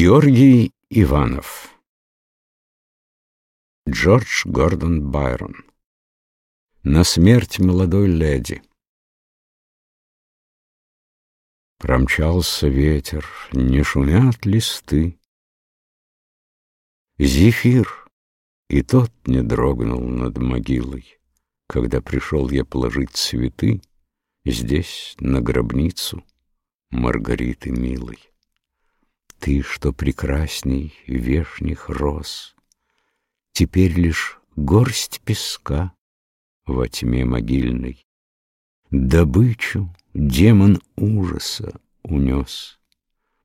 Георгий Иванов Джордж Гордон Байрон На смерть молодой леди Промчался ветер, не шумят листы. Зефир, и тот не дрогнул над могилой, Когда пришел я положить цветы Здесь, на гробницу, Маргариты милой. Ты, что прекрасней вешних роз, Теперь лишь горсть песка во тьме могильной. Добычу демон ужаса унес.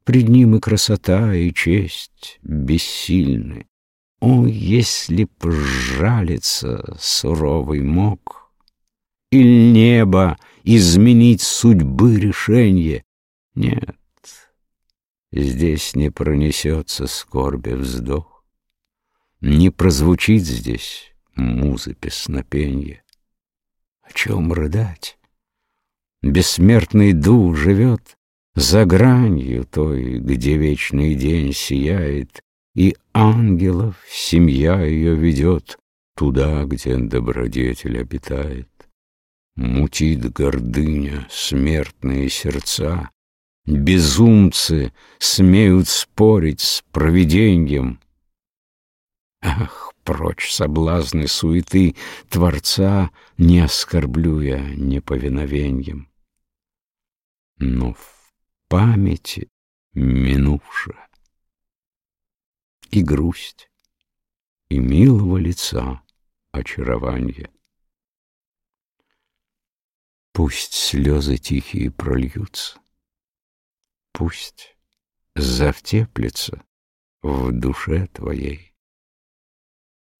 Пред ним и красота, и честь бессильны. О, если б жалиться суровый мог, Иль небо изменить судьбы решенье, Нет, Здесь не пронесется скорби вздох, Не прозвучит здесь музы песнопенье. О чем рыдать? Бессмертный дух живет За гранью той, где вечный день сияет, И ангелов семья ее ведет Туда, где добродетель обитает. Мутит гордыня смертные сердца, Безумцы смеют спорить с провиденьем. Ах, прочь соблазны суеты Творца, Не оскорблю я неповиновеньем. Но в памяти минувшее И грусть, и милого лица очарование. Пусть слезы тихие прольются, Пусть завтеплится в душе твоей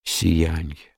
сиянье.